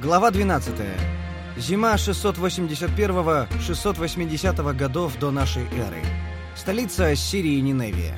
Глава 12. Зима 681-680 годов до нашей эры. Столица Ассирии Ниневия.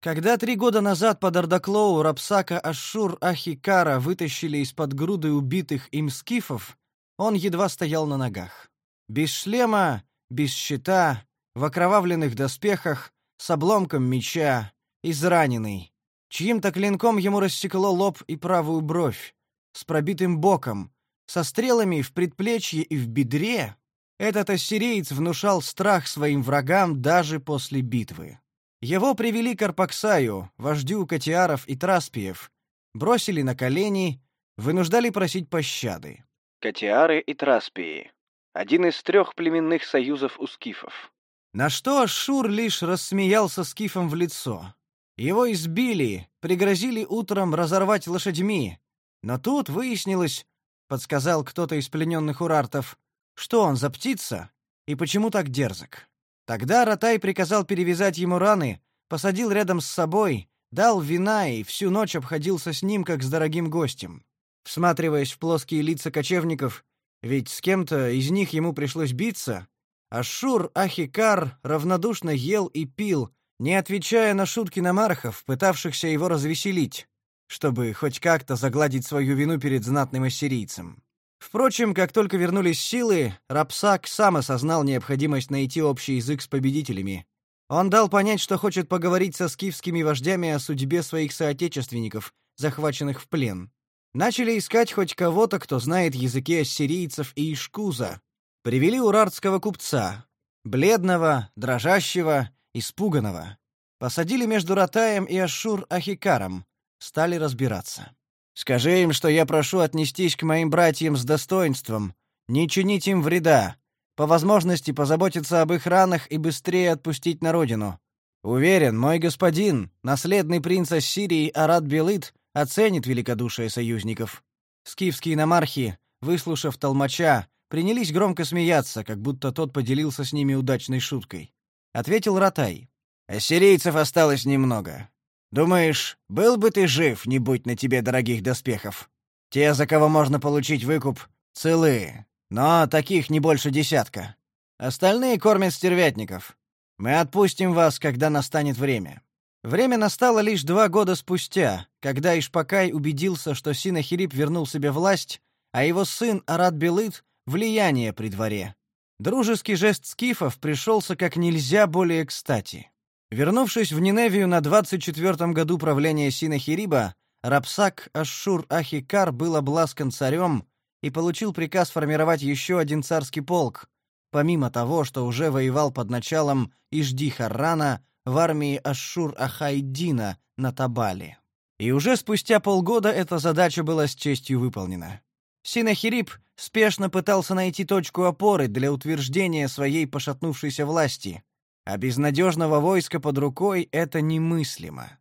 Когда три года назад под Ардаклоу Рапсака Ашшур Ахикара вытащили из-под груды убитых им скифов, он едва стоял на ногах. Без шлема, без щита, в окровавленных доспехах, с обломком меча, израненный. Чьим-то клинком ему рассекло лоб и правую бровь, с пробитым боком, со стрелами в предплечье и в бедре. Этот ассириец внушал страх своим врагам даже после битвы. Его привели к Арпаксаю, вождю Катиаров и Траспиев, бросили на колени, вынуждали просить пощады. Катиары и Траспии. Один из трех племенных союзов у скифов. На что Шур лишь рассмеялся скифом в лицо. Его избили, пригрозили утром разорвать лошадьми. Но тут выяснилось, подсказал кто-то из плененных урартов, что он за птица и почему так дерзок. Тогда Ратай приказал перевязать ему раны, посадил рядом с собой, дал вина и всю ночь обходился с ним, как с дорогим гостем. Всматриваясь в плоские лица кочевников, ведь с кем-то из них ему пришлось биться, Ашур Ахикар равнодушно ел и пил, не отвечая на шутки намархов, пытавшихся его развеселить, чтобы хоть как-то загладить свою вину перед знатным ассирийцем. Впрочем, как только вернулись силы, Рапсак сам осознал необходимость найти общий язык с победителями. Он дал понять, что хочет поговорить со скифскими вождями о судьбе своих соотечественников, захваченных в плен. Начали искать хоть кого-то, кто знает языки ассирийцев и ишкуза. Привели урартского купца, бледного, дрожащего, испуганного. Посадили между Ратаем и Ашур-Ахикаром, стали разбираться. Скажи им, что я прошу отнестись к моим братьям с достоинством, не чинить им вреда, по возможности позаботиться об их ранах и быстрее отпустить на родину. Уверен, мой господин, наследный принц Ассирии Арат Белыт, оценит великодушие союзников. Скифские намархи, выслушав толмача, принялись громко смеяться, как будто тот поделился с ними удачной шуткой. Ответил Ратай. «Ассирийцев осталось немного. Думаешь, был бы ты жив, не будь на тебе дорогих доспехов? Те, за кого можно получить выкуп, целые, но таких не больше десятка. Остальные кормят стервятников. Мы отпустим вас, когда настанет время». Время настало лишь два года спустя, когда Ишпакай убедился, что Синахирип вернул себе власть, а его сын Арат Белыт — влияние при дворе. Дружеский жест скифов пришелся как нельзя более кстати. Вернувшись в Ниневию на 24-м году правления Синахириба, Рапсак Ашшур-Ахикар был обласкан царем и получил приказ формировать еще один царский полк, помимо того, что уже воевал под началом Ижди-Харрана в армии Ашшур-Ахайдина на Табале. И уже спустя полгода эта задача была с честью выполнена. Синахириб спешно пытался найти точку опоры для утверждения своей пошатнувшейся власти, а без надежного войска под рукой это немыслимо.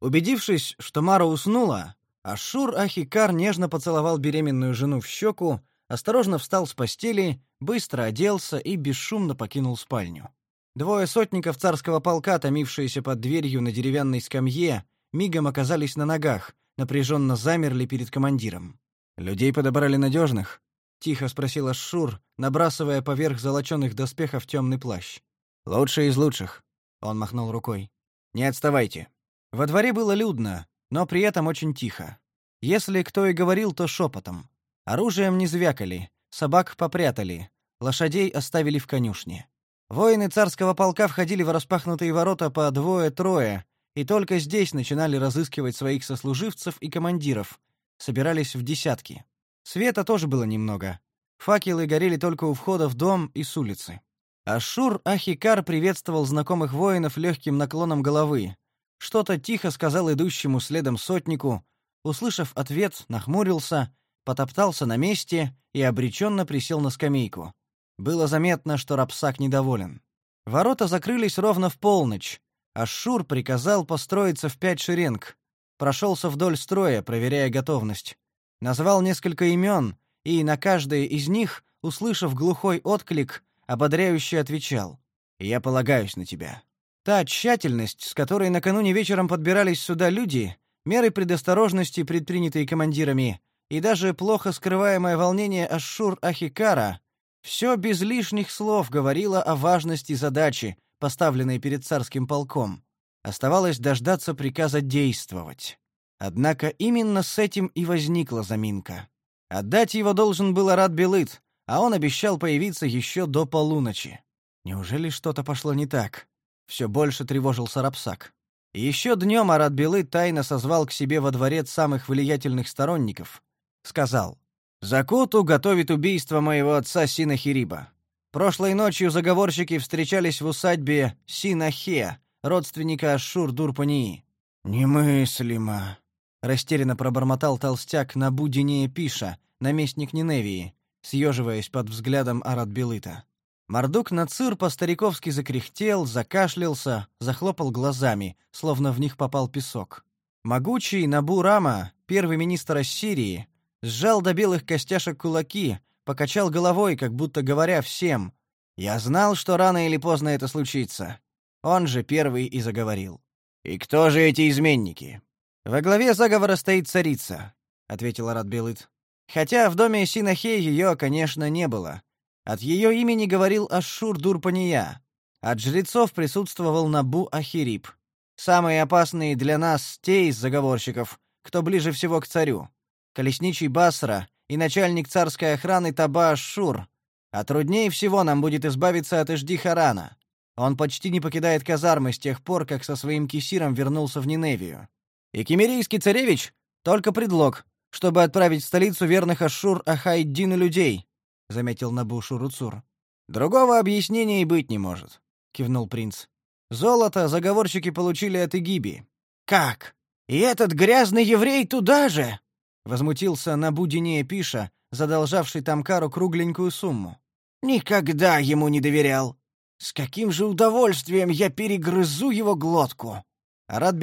Убедившись, что Мара уснула, Ашур Ахикар нежно поцеловал беременную жену в щеку, осторожно встал с постели, быстро оделся и бесшумно покинул спальню. Двое сотников царского полка, томившиеся под дверью на деревянной скамье, мигом оказались на ногах, напряженно замерли перед командиром. «Людей подобрали надежных?» — тихо спросил Ашшур, набрасывая поверх золоченых доспехов темный плащ. «Лучший из лучших», — он махнул рукой. «Не отставайте». Во дворе было людно, но при этом очень тихо. Если кто и говорил, то шепотом. Оружием не звякали, собак попрятали, лошадей оставили в конюшне. Воины царского полка входили в распахнутые ворота по двое-трое, и только здесь начинали разыскивать своих сослуживцев и командиров, собирались в десятки. Света тоже было немного. Факелы горели только у входа в дом и с улицы. Ашур Ахикар приветствовал знакомых воинов легким наклоном головы. Что-то тихо сказал идущему следом сотнику, услышав ответ, нахмурился, потоптался на месте и обреченно присел на скамейку. Было заметно, что Рапсак недоволен. Ворота закрылись ровно в полночь. Ашур приказал построиться в пять шеренг. Прошелся вдоль строя, проверяя готовность назвал несколько имен, и на каждое из них, услышав глухой отклик, ободряюще отвечал: "Я полагаюсь на тебя". Та тщательность, с которой накануне вечером подбирались сюда люди, меры предосторожности, предпринятые командирами, и даже плохо скрываемое волнение Ашшур-Ахикара — все без лишних слов говорило о важности задачи, поставленной перед царским полком. Оставалось дождаться приказа действовать. Однако именно с этим и возникла заминка. Отдать его должен был Арат Белыт, а он обещал появиться еще до полуночи. Неужели что-то пошло не так? Все больше тревожился Рапсак. Еще днем Арат Белы тайно созвал к себе во дворец самых влиятельных сторонников. Сказал, «Закуту готовит убийство моего отца Синахириба. Прошлой ночью заговорщики встречались в усадьбе Синахе, родственника Ашур-Дурпании». «Немыслимо», — растерянно пробормотал толстяк на Будине Пиша, наместник Ниневии, съеживаясь под взглядом Арат Белыта. Мордук Нацир по-стариковски закряхтел, закашлялся, захлопал глазами, словно в них попал песок. Могучий Набу Рама, первый министр Ассирии, сжал до белых костяшек кулаки, покачал головой, как будто говоря всем «Я знал, что рано или поздно это случится». Он же первый и заговорил. «И кто же эти изменники?» «Во главе заговора стоит царица», — ответил Арат. «Хотя в доме Синахе ее, конечно, не было. От ее имени говорил Ашур Дурпания. От жрецов присутствовал Набу Ахирип. Самые опасные для нас те из заговорщиков, кто ближе всего к царю. Колесничий Басра и начальник царской охраны Таба Ашур. А труднее всего нам будет избавиться от Ижди Харана. Он почти не покидает казармы с тех пор, как со своим кисиром вернулся в Ниневию. И кемерийский царевич — только предлог, чтобы отправить в столицу верных Ашур Ахайддину людей, заметил Набушу Руцур. Другого объяснения и быть не может, кивнул принц. Золото заговорщики получили от Егиби. Как? И этот грязный еврей туда же? Возмутился Набудине Пиша, задолжавший Тамкару кругленькую сумму. Никогда ему не доверял. С каким же удовольствием я перегрызу его глотку. Арат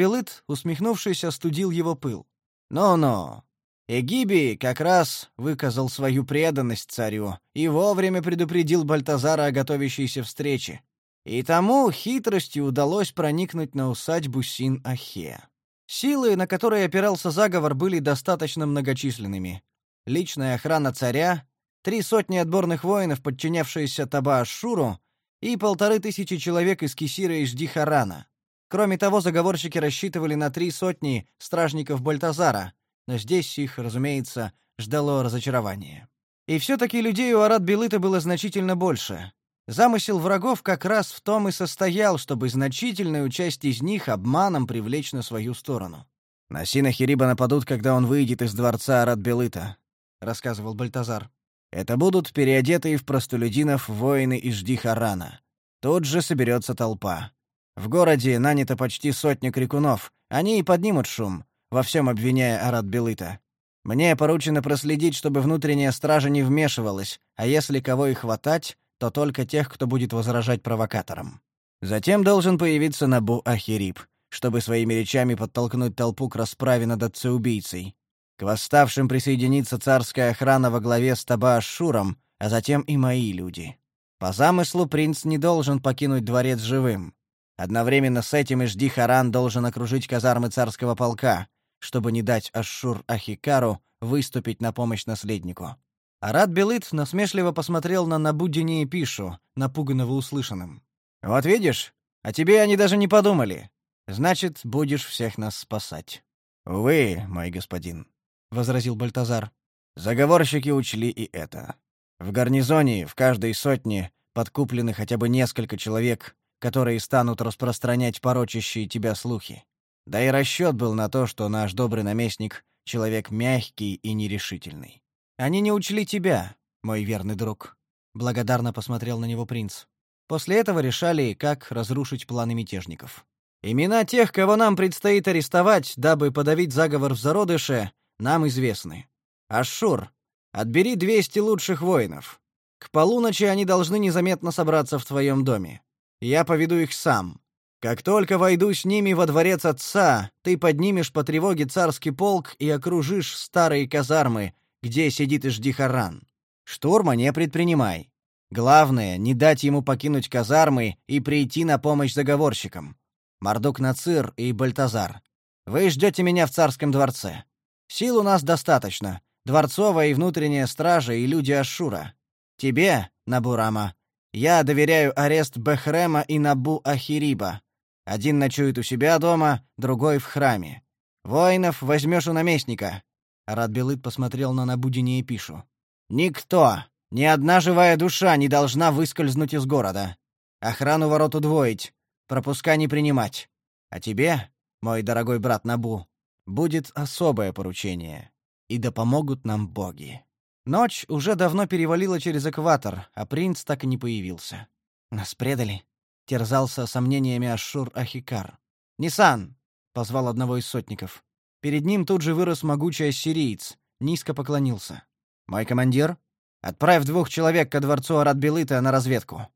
усмехнувшись, остудил его пыл. «Ну-ну, Эгиби как раз выказал свою преданность царю и вовремя предупредил Бальтазара о готовящейся встрече. И тому хитростью удалось проникнуть на усадьбу Син-Ахе. Силы, на которые опирался заговор, были достаточно многочисленными. Личная охрана царя, три сотни отборных воинов, подчинявшиеся Таба-Ашуру, и полторы тысячи человек из Кисира и Ждихарана. Кроме того, заговорщики рассчитывали на три сотни стражников Бальтазара, но здесь их, разумеется, ждало разочарование. И все-таки людей у Арат-Белыта было значительно больше. Замысел врагов как раз в том и состоял, чтобы значительную часть из них обманом привлечь на свою сторону. «На Синахириба нападут, когда он выйдет из дворца Арат-Белыта», — рассказывал Бальтазар. «Это будут переодетые в простолюдинов воины из Ждихарана. Тут же соберется толпа. В городе нанято почти сотня крикунов. Они и поднимут шум, во всем обвиняя Арат Белыта. Мне поручено проследить, чтобы внутренняя стража не вмешивалась, а если кого и хватать, то только тех, кто будет возражать провокаторам. Затем должен появиться Набу Ахирип, чтобы своими речами подтолкнуть толпу к расправе над отцеубийцей. К восставшим присоединится царская охрана во главе с Таба Ашуром, а затем и мои люди. По замыслу принц не должен покинуть дворец живым. Одновременно с этим Ижди Харан должен окружить казармы царского полка, чтобы не дать Ашшур-Ахикару выступить на помощь наследнику. Арат Белыт насмешливо посмотрел на Набудине и Пишу, напуганного услышанным. «Вот видишь, о тебе они даже не подумали. Значит, будешь всех нас спасать». «Увы, мой господин», — возразил Бальтазар. «Заговорщики учли и это. В гарнизоне, в каждой сотне, подкуплены хотя бы несколько человек, которые станут распространять порочащие тебя слухи. Да и расчет был на то, что наш добрый наместник — человек мягкий и нерешительный. Они не учли тебя, мой верный друг. Благодарно посмотрел на него принц. После этого решали, как разрушить планы мятежников. Имена тех, кого нам предстоит арестовать, дабы подавить заговор в зародыше, нам известны. Ашур, отбери 200 лучших воинов. К полуночи они должны незаметно собраться в твоем доме. Я поведу их сам. Как только войду с ними во дворец отца, ты поднимешь по тревоге царский полк и окружишь старые казармы, где сидит Иждихаран. Штурма не предпринимай. Главное — не дать ему покинуть казармы и прийти на помощь заговорщикам. Мардук Нацир и Бальтазар. Вы ждете меня в царском дворце. Сил у нас достаточно. Дворцовая и внутренняя стража и люди Ашура. Тебе, Набурама, я доверяю арест Бехрема и Набу Ахириба. Один ночует у себя дома, другой в храме. Воинов возьмешь у наместника. Радбелыт посмотрел на Набудине и Пишу. Никто, ни одна живая душа не должна выскользнуть из города. Охрану ворот удвоить, пропуска не принимать. А тебе, мой дорогой брат Набу, будет особое поручение. И да помогут нам боги. Ночь уже давно перевалила через экватор, а принц так и не появился. Нас предали, терзался сомнениями Ашур Ахикар. Нисан, позвал одного из сотников. Перед ним тут же вырос могучий ассириец, низко поклонился. Мой командир, отправь двух человек ко дворцу Арат-Белыта на разведку.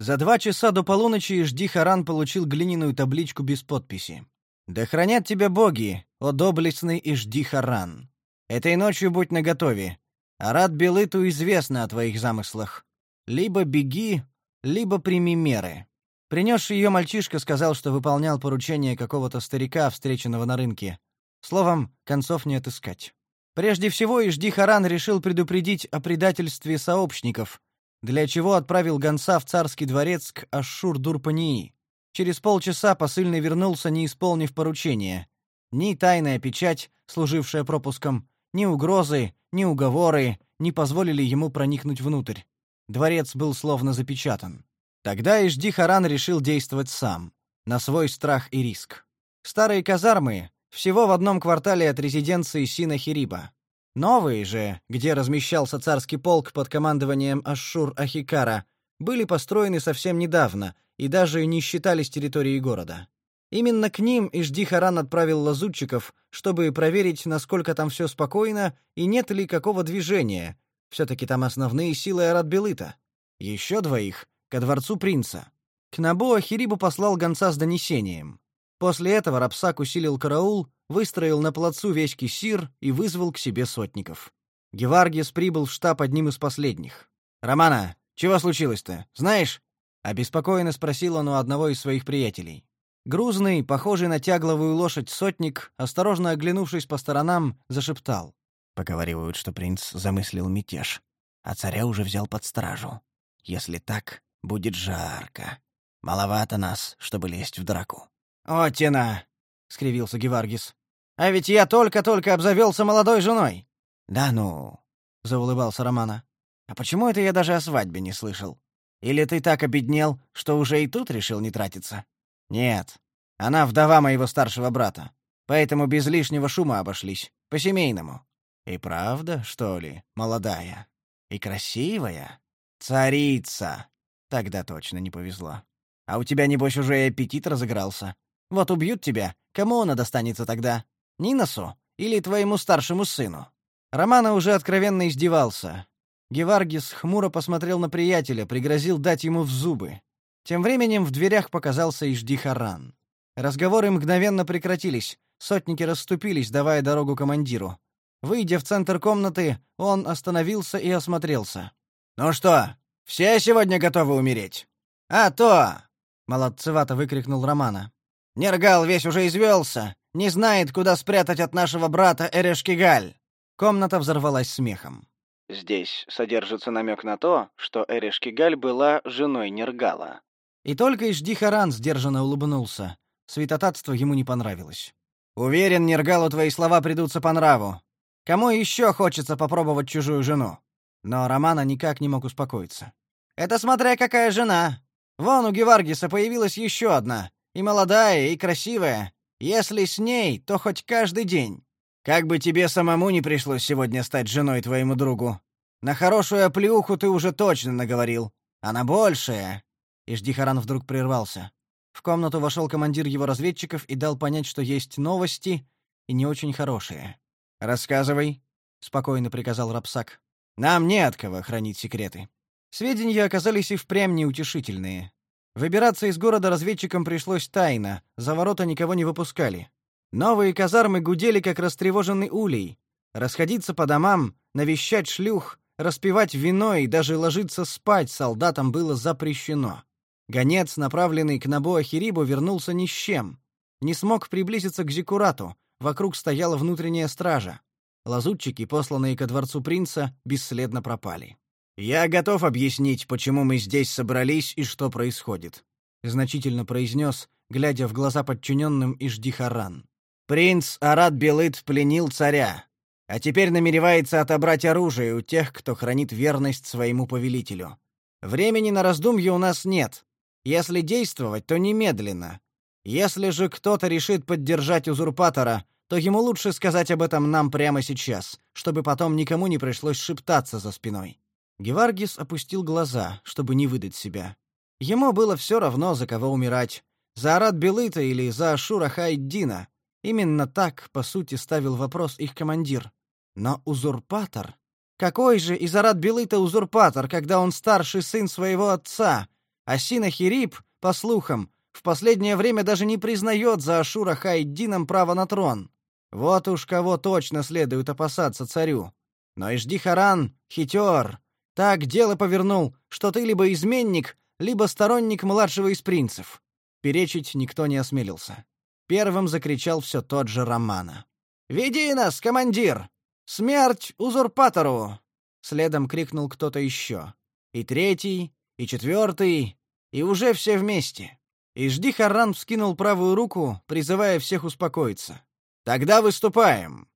За два часа до полуночи Жди Харан получил глиняную табличку без подписи. «Да хранят тебя боги, о доблестный Ижди Харан. Этой ночью будь наготове. Арат Белыту известно о твоих замыслах. Либо беги, либо прими меры». Принесший ее мальчишка сказал, что выполнял поручение какого-то старика, встреченного на рынке. Словом, концов не отыскать. Прежде всего, Ижди Харан решил предупредить о предательстве сообщников, для чего отправил гонца в царский дворец к Ашшур-Дурпании. Через полчаса посыльный вернулся, не исполнив поручения. Ни тайная печать, служившая пропуском, ни угрозы, ни уговоры не позволили ему проникнуть внутрь. Дворец был словно запечатан. Тогда Ижди Харан решил действовать сам, на свой страх и риск. Старые казармы всего в одном квартале от резиденции Синахириба. Новые же, где размещался царский полк под командованием Ашшур-Ахикара, были построены совсем недавно и даже не считались территорией города. Именно к ним Ижди Харан отправил лазутчиков, чтобы проверить, насколько там все спокойно и нет ли какого движения. Все-таки там основные силы Арат-Белыта. Еще двоих — ко дворцу принца. К Набу Ахирибу послал гонца с донесением. После этого Рапсак усилил караул, выстроил на плацу весь кисир и вызвал к себе сотников. Геваргис прибыл в штаб одним из последних. «Романа, чего случилось-то? Знаешь?» — обеспокоенно спросил он у одного из своих приятелей. Грузный, похожий на тягловую лошадь сотник, осторожно оглянувшись по сторонам, зашептал. Поговаривают, что принц замыслил мятеж, а царя уже взял под стражу. Если так, будет жарко. Маловато нас, чтобы лезть в драку. «О, тена!» — скривился Геваргис. «А ведь я только-только обзавелся молодой женой!» «Да ну!» — заулыбался Романа. «А почему это я даже о свадьбе не слышал? Или ты так обеднел, что уже и тут решил не тратиться?» Нет, она вдова моего старшего брата, поэтому без лишнего шума обошлись, по-семейному. И правда, что ли, молодая? И красивая? Царица! Тогда точно не повезло. А у тебя, небось, уже и аппетит разыгрался. Вот убьют тебя, кому она достанется тогда? Ниносу или твоему старшему сыну?» Романа уже откровенно издевался. Геваргис хмуро посмотрел на приятеля, пригрозил дать ему в зубы. Тем временем в дверях показался Иждихаран. Разговоры мгновенно прекратились, сотники расступились, давая дорогу командиру. Выйдя в центр комнаты, он остановился и осмотрелся. «Ну что, все сегодня готовы умереть?» «А то!» — молодцевато выкрикнул Романа. «Нергал весь уже извелся, не знает, куда спрятать от нашего брата Эрешкигаль!» Комната взорвалась смехом. Здесь содержится намек на то, что Эрешкигаль была женой Нергала. И только Иждихаран сдержанно улыбнулся. Святотатство ему не понравилось. «Уверен, Нергалу твои слова придутся по нраву. Кому еще хочется попробовать чужую жену?» Но Романа никак не мог успокоиться. «Это смотря какая жена. Вон у Геваргиса появилась еще одна. И молодая, и красивая. Если с ней, то хоть каждый день. Как бы тебе самому не пришлось сегодня стать женой твоему другу. На хорошую оплеуху ты уже точно наговорил. А на большее Иждихаран вдруг прервался. В комнату вошел командир его разведчиков и дал понять, что есть новости, и не очень хорошие. «Рассказывай», — спокойно приказал Рапсак. «Нам не от кого хранить секреты». Сведения оказались и впрямь неутешительные. Выбираться из города разведчикам пришлось тайно, за ворота никого не выпускали. Новые казармы гудели, как растревоженный улей. Расходиться по домам, навещать шлюх, распивать вино и даже ложиться спать солдатам было запрещено. Гонец, направленный к Набоа-Хирибу, вернулся ни с чем. Не смог приблизиться к Зикурату, вокруг стояла внутренняя стража. Лазутчики, посланные ко дворцу принца, бесследно пропали. «Я готов объяснить, почему мы здесь собрались и что происходит», — значительно произнес, глядя в глаза подчиненным Иждихаран. «Принц Арат Белыт пленил царя, а теперь намеревается отобрать оружие у тех, кто хранит верность своему повелителю. Времени на раздумье у нас нет. Если действовать, то немедленно. Если же кто-то решит поддержать узурпатора, то ему лучше сказать об этом нам прямо сейчас, чтобы потом никому не пришлось шептаться за спиной. Геваргис опустил глаза, чтобы не выдать себя. Ему было все равно, за кого умирать. За Арат Белыта или за Ашура Хайддина. Именно так, по сути, ставил вопрос их командир. Но узурпатор? Какой же из Арат Белыта узурпатор, когда он старший сын своего отца? А Синахирип, по слухам, в последнее время даже не признает за Ашура Хайддином право на трон. Вот уж кого точно следует опасаться царю. Но Ижди-Харан хитер. Так дело повернул, что ты либо изменник, либо сторонник младшего из принцев. Перечить никто не осмелился. Первым закричал все тот же Романа. «Веди нас, командир! Смерть узурпатору!» Следом крикнул кто-то еще. И третий, и четвертый, и уже все вместе. И жди Харран вскинул правую руку, призывая всех успокоиться. Тогда выступаем.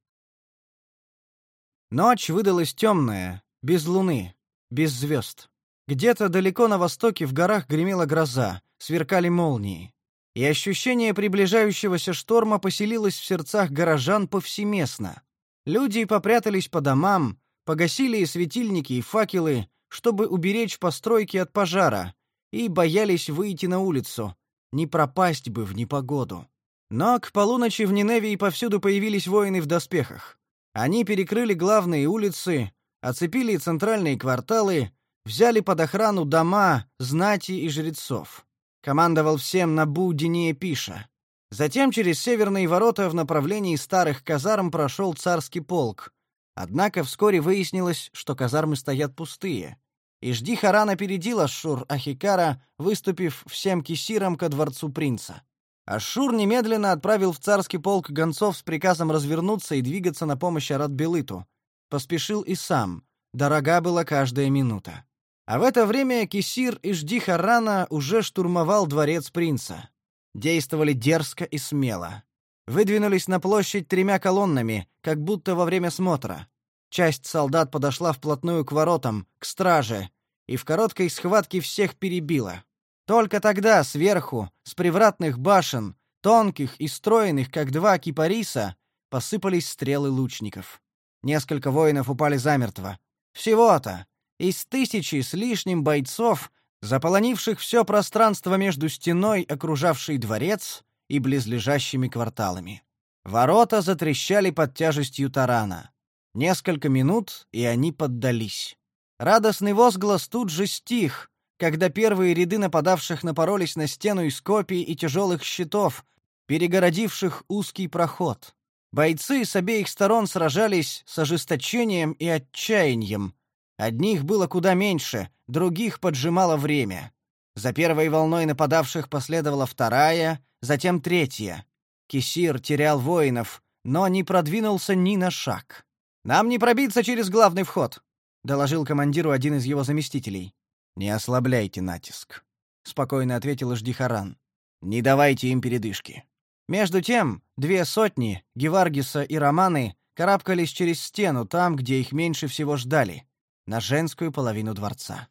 Ночь выдалась темная, без луны, без звезд. Где-то далеко на востоке в горах гремела гроза, сверкали молнии. И ощущение приближающегося шторма поселилось в сердцах горожан повсеместно. Люди попрятались по домам, погасили светильники и факелы, чтобы уберечь постройки от пожара, и боялись выйти на улицу, не пропасть бы в непогоду. Но к полуночи в Ниневии повсюду появились воины в доспехах. Они перекрыли главные улицы, оцепили центральные кварталы, взяли под охрану дома, знати и жрецов. Командовал всем Набу Диния Пиша. Затем через северные ворота в направлении старых казарм прошел царский полк. Однако вскоре выяснилось, что казармы стоят пустые. И жди Харан опередил Ашшур Ахикара, выступив всем кисиром ко дворцу принца. Ашур немедленно отправил в царский полк гонцов с приказом развернуться и двигаться на помощь Арат-Белыту. Поспешил и сам. Дорога была каждая минута. А в это время Кисир Ижди Харана уже штурмовал дворец принца. Действовали дерзко и смело. Выдвинулись на площадь тремя колоннами, как будто во время смотра. Часть солдат подошла вплотную к воротам, к страже, и в короткой схватке всех перебила. Только тогда сверху, с привратных башен, тонких и стройных, как два кипариса, посыпались стрелы лучников. Несколько воинов упали замертво. Всего-то из тысячи с лишним бойцов, заполонивших все пространство между стеной, окружавшей дворец, и близлежащими кварталами. Ворота затрещали под тяжестью тарана. Несколько минут, и они поддались. Радостный возглас тут же стих, когда первые ряды нападавших напоролись на стену из копий и тяжелых щитов, перегородивших узкий проход. Бойцы с обеих сторон сражались с ожесточением и отчаянием. Одних было куда меньше, других поджимало время. За первой волной нападавших последовала вторая, затем третья. Кисир терял воинов, но не продвинулся ни на шаг. «Нам не пробиться через главный вход», — доложил командиру один из его заместителей. Не ослабляйте натиск, спокойно ответил Ждихаран. Не давайте им передышки. Между тем, две сотни Геваргиса и Романы карабкались через стену там, где их меньше всего ждали, на женскую половину дворца.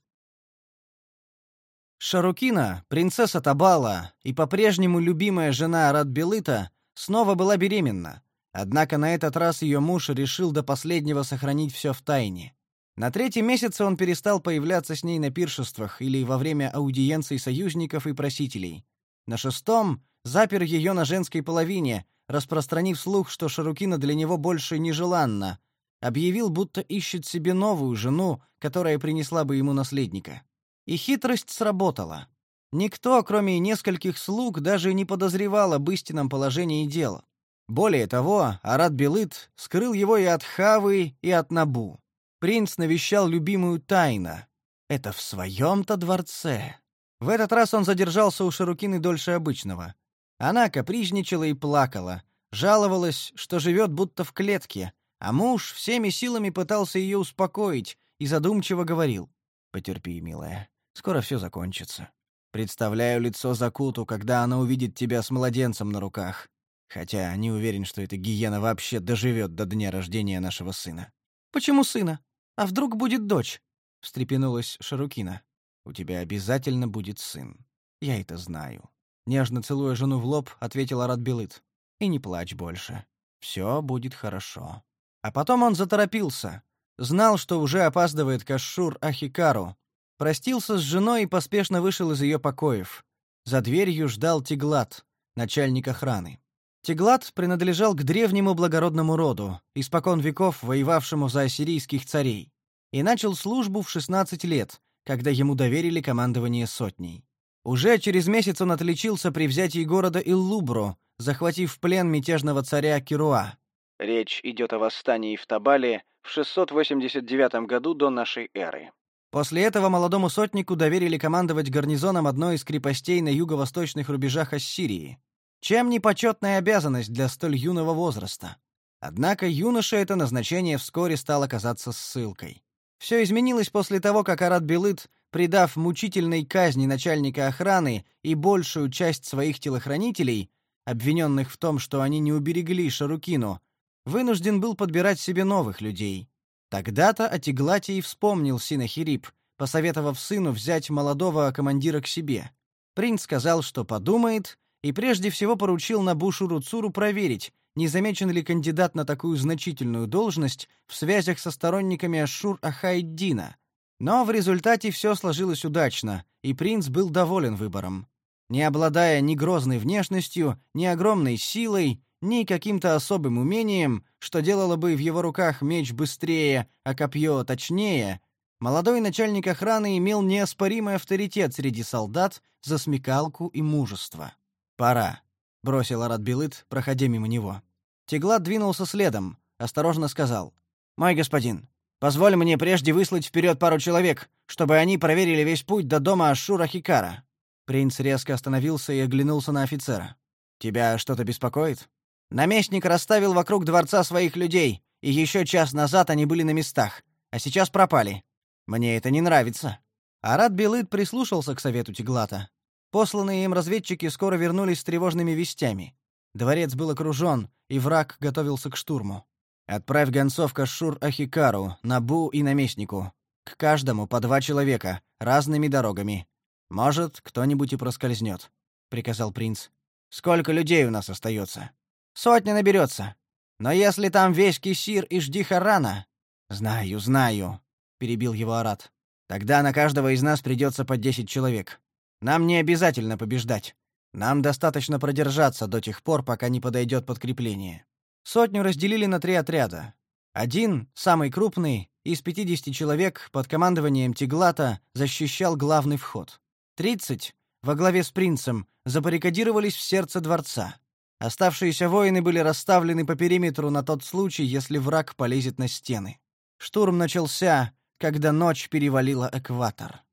Шарукина, принцесса Табала и по-прежнему любимая жена Радбелыта, снова была беременна. Однако на этот раз ее муж решил до последнего сохранить все в тайне. На третьем месяце он перестал появляться с ней на пиршествах или во время аудиенций союзников и просителей. На шестом запер ее на женской половине, распространив слух, что Шарукина для него больше нежеланна, объявил, будто ищет себе новую жену, которая принесла бы ему наследника. И хитрость сработала. Никто, кроме нескольких слуг, даже не подозревал об истинном положении дел. Более того, Арат Белыт скрыл его и от Хавы, и от Набу. принц навещал любимую тайно. Это в своем-то дворце. В этот раз он задержался у Шарукины дольше обычного. Она капризничала и плакала, жаловалась, что живет будто в клетке, а муж всеми силами пытался ее успокоить и задумчиво говорил. «Потерпи, милая, скоро все закончится. Представляю лицо Закуту, когда она увидит тебя с младенцем на руках. Хотя не уверен, что эта гиена вообще доживет до дня рождения нашего сына». «Почему сына? А вдруг будет дочь?» — встрепенулась Шарукина. «У тебя обязательно будет сын. Я это знаю». Нежно целуя жену в лоб, ответил Арат Белыт. «И не плачь больше. Все будет хорошо». А потом он заторопился. Знал, что уже опаздывает Кашур Ахикару. Простился с женой и поспешно вышел из ее покоев. За дверью ждал Тиглат, начальник охраны. Тиглат принадлежал к древнему благородному роду, испокон веков воевавшему за ассирийских царей, и начал службу в 16 лет, когда ему доверили командование сотней. Уже через месяц он отличился при взятии города Иллубро, захватив в плен мятежного царя Кируа. Речь идет о восстании в Табале в 689 году до нашей эры. После этого молодому сотнику доверили командовать гарнизоном одной из крепостей на юго-восточных рубежах Ассирии. Чем не почетная обязанность для столь юного возраста? Однако юноше это назначение вскоре стало казаться ссылкой. Все изменилось после того, как Арат Белыт, предав мучительной казни начальника охраны и большую часть своих телохранителей, обвиненных в том, что они не уберегли Шарукину, вынужден был подбирать себе новых людей. Тогда-то Атиглатий вспомнил Синахирип, посоветовав сыну взять молодого командира к себе. Принц сказал, что подумает, и прежде всего поручил Набушу Руцуру проверить, не замечен ли кандидат на такую значительную должность в связях со сторонниками Ашур-Ахайддина. Но в результате все сложилось удачно, и принц был доволен выбором. Не обладая ни грозной внешностью, ни огромной силой, ни каким-то особым умением, что делало бы в его руках меч быстрее, а копье точнее, молодой начальник охраны имел неоспоримый авторитет среди солдат за смекалку и мужество. «Пора», — бросил Арат Белыт, проходя мимо него. Теглат двинулся следом, осторожно сказал. «Мой господин, позволь мне прежде выслать вперед пару человек, чтобы они проверили весь путь до дома Ашура Хикара». Принц резко остановился и оглянулся на офицера. «Тебя что-то беспокоит?» Наместник расставил вокруг дворца своих людей, и еще час назад они были на местах, а сейчас пропали. Мне это не нравится. Арат Белыт прислушался к совету Тиглата. Посланные им разведчики скоро вернулись с тревожными вестями. Дворец был окружен, и враг готовился к штурму. Отправь гонцов к Ашур-Ахикару, Набу и наместнику. К каждому по два человека, разными дорогами. Может, кто-нибудь и проскользнет», — приказал принц. «Сколько людей у нас остается?» Сотня наберется. Но если там весь Кисир и жди Харана...» «Знаю, знаю», — перебил его Арат. «Тогда на каждого из нас придется по десять человек. Нам не обязательно побеждать. Нам достаточно продержаться до тех пор, пока не подойдет подкрепление». Сотню разделили на три отряда. Один, самый крупный, из 50 человек под командованием Тиглата защищал главный вход. Тридцать, во главе с принцем, забаррикадировались в сердце дворца. Оставшиеся воины были расставлены по периметру на тот случай, если враг полезет на стены. Штурм начался, когда ночь перевалила экватор.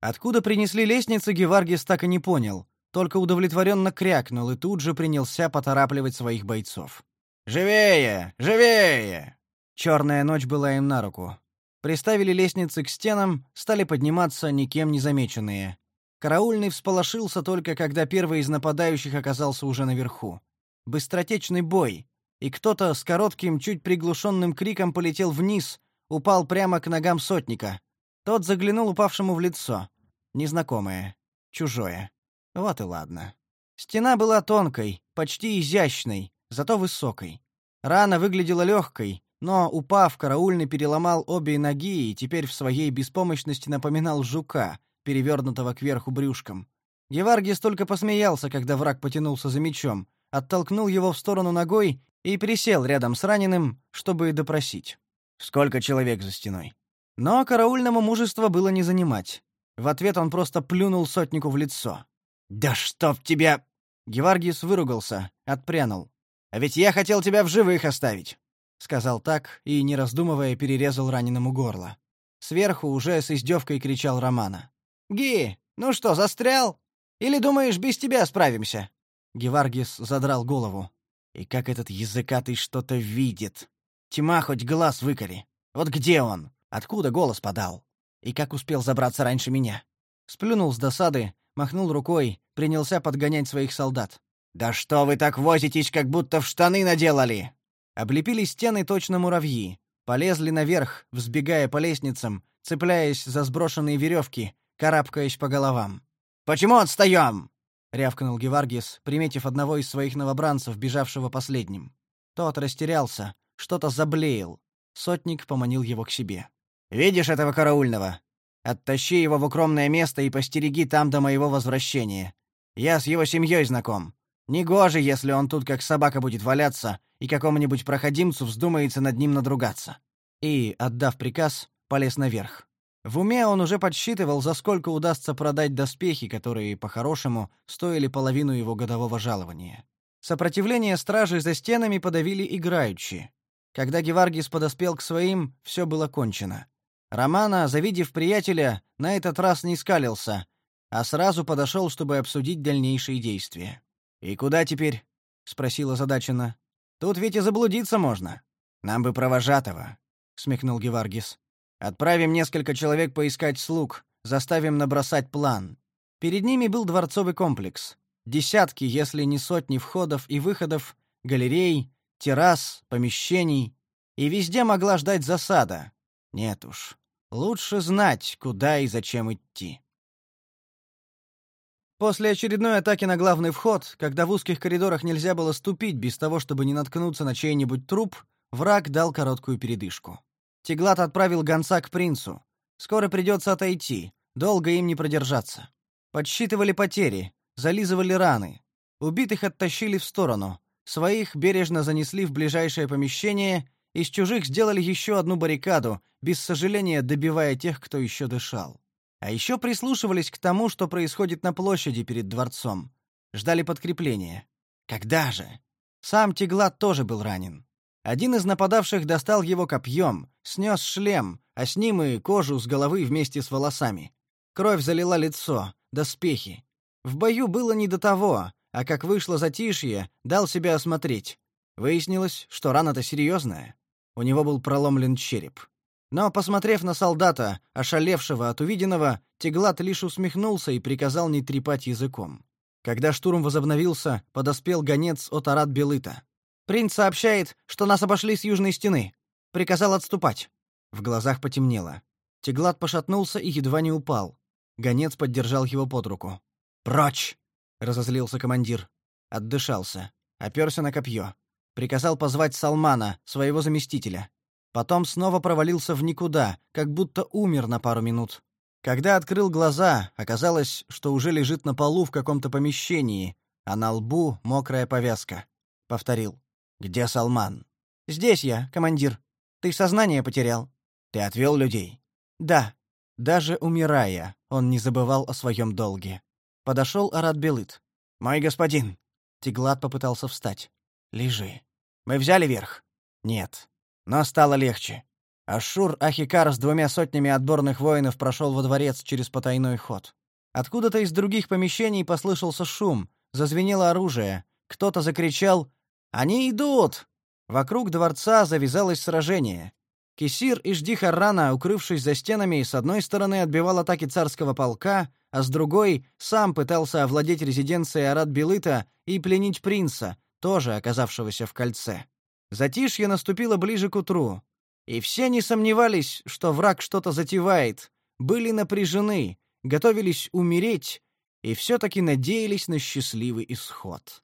Откуда принесли лестницы, Геваргис так и не понял, только удовлетворенно крякнул и тут же принялся поторапливать своих бойцов. «Живее! Живее!» Черная ночь была им на руку. Приставили лестницы к стенам, стали подниматься никем не замеченные. Караульный всполошился только, когда первый из нападающих оказался уже наверху. Быстротечный бой, и кто-то с коротким, чуть приглушенным криком полетел вниз, упал прямо к ногам сотника. Тот заглянул упавшему в лицо. Незнакомое, чужое. Вот и ладно. Стена была тонкой, почти изящной, зато высокой. Рана выглядела легкой, но, упав, караульный переломал обе ноги и теперь в своей беспомощности напоминал жука, перевернутого кверху брюшком. Геваргис только посмеялся, когда враг потянулся за мечом, оттолкнул его в сторону ногой и присел рядом с раненым, чтобы допросить. Сколько человек за стеной? Но караульному мужества было не занимать. В ответ он просто плюнул сотнику в лицо. «Да чтоб тебя...» Геваргис выругался, отпрянул. «А ведь я хотел тебя в живых оставить!» — сказал так и, не раздумывая, перерезал раненому горло. Сверху уже с издевкой кричал Романа. «Ги, ну что, застрял? Или думаешь, без тебя справимся?» Геваргис задрал голову. И как этот языкатый что-то видит. Тьма хоть глаз выколи. Вот где он? Откуда голос подал? И как успел забраться раньше меня? Сплюнул с досады, махнул рукой, принялся подгонять своих солдат. «Да что вы так возитесь, как будто в штаны наделали?» Облепили стены точно муравьи, полезли наверх, взбегая по лестницам, цепляясь за сброшенные веревки, карабкаясь по головам. «Почему отстаем?» — рявкнул Геваргис, приметив одного из своих новобранцев, бежавшего последним. Тот растерялся, что-то заблеял. Сотник поманил его к себе. «Видишь этого караульного? Оттащи его в укромное место и постереги там до моего возвращения. Я с его семьей знаком. Негоже, если он тут как собака будет валяться, и какому-нибудь проходимцу вздумается над ним надругаться». И, отдав приказ, полез наверх. В уме он уже подсчитывал, за сколько удастся продать доспехи, которые, по-хорошему, стоили половину его годового жалования. Сопротивление стражи за стенами подавили играючи. Когда Геваргис подоспел к своим, все было кончено. Романа, завидев приятеля, на этот раз не скалился, а сразу подошел, чтобы обсудить дальнейшие действия. «И куда теперь?» — спросила задачина. «Тут ведь и заблудиться можно. Нам бы провожатого», — смехнул Геваргис. «Отправим несколько человек поискать слуг, заставим набросать план». Перед ними был дворцовый комплекс. Десятки, если не сотни входов и выходов, галерей, террас, помещений. И везде могла ждать засада. Нет уж, лучше знать, куда и зачем идти. После очередной атаки на главный вход, когда в узких коридорах нельзя было ступить без того, чтобы не наткнуться на чей-нибудь труп, враг дал короткую передышку. Теглат отправил гонца к принцу. Скоро придется отойти, долго им не продержаться. Подсчитывали потери, зализывали раны. Убитых оттащили в сторону, своих бережно занесли в ближайшее помещение, из чужих сделали еще одну баррикаду, без сожаления добивая тех, кто еще дышал. А еще прислушивались к тому, что происходит на площади перед дворцом. Ждали подкрепления. Когда же? Сам Теглат тоже был ранен. Один из нападавших достал его копьем, снес шлем, а с ним и кожу с головы вместе с волосами. Кровь залила лицо, доспехи. В бою было не до того, а как вышло затишье, дал себя осмотреть. Выяснилось, что рана-то серьезная. У него был проломлен череп. Но, посмотрев на солдата, ошалевшего от увиденного, Теглат лишь усмехнулся и приказал не трепать языком. Когда штурм возобновился, подоспел гонец от Арат Белыта. «Принц сообщает, что нас обошли с южной стены. Приказал отступать». В глазах потемнело. Теглат пошатнулся и едва не упал. Гонец поддержал его под руку. «Прочь!» — разозлился командир. Отдышался. Оперся на копье. Приказал позвать Салмана, своего заместителя. Потом снова провалился в никуда, как будто умер на пару минут. Когда открыл глаза, оказалось, что уже лежит на полу в каком-то помещении, а на лбу мокрая повязка. Повторил. «Где Салман?» «Здесь я, командир. Ты сознание потерял». «Ты отвел людей?» «Да». Даже умирая, он не забывал о своем долге. Подошел Арат Белыт. «Мой господин!» Теглат попытался встать. «Лежи. Мы взяли верх?» «Нет. Но стало легче. Ашур Ахикар с двумя сотнями отборных воинов прошел во дворец через потайной ход. Откуда-то из других помещений послышался шум, зазвенело оружие. Кто-то закричал «Они идут!». Вокруг дворца завязалось сражение. Кисир и Ждихаррана, укрывшись за стенами, с одной стороны отбивал атаки царского полка, а с другой сам пытался овладеть резиденцией Арат-Белыта и пленить принца, тоже оказавшегося в кольце. Затишье наступило ближе к утру, и все не сомневались, что враг что-то затевает, были напряжены, готовились умереть и все-таки надеялись на счастливый исход.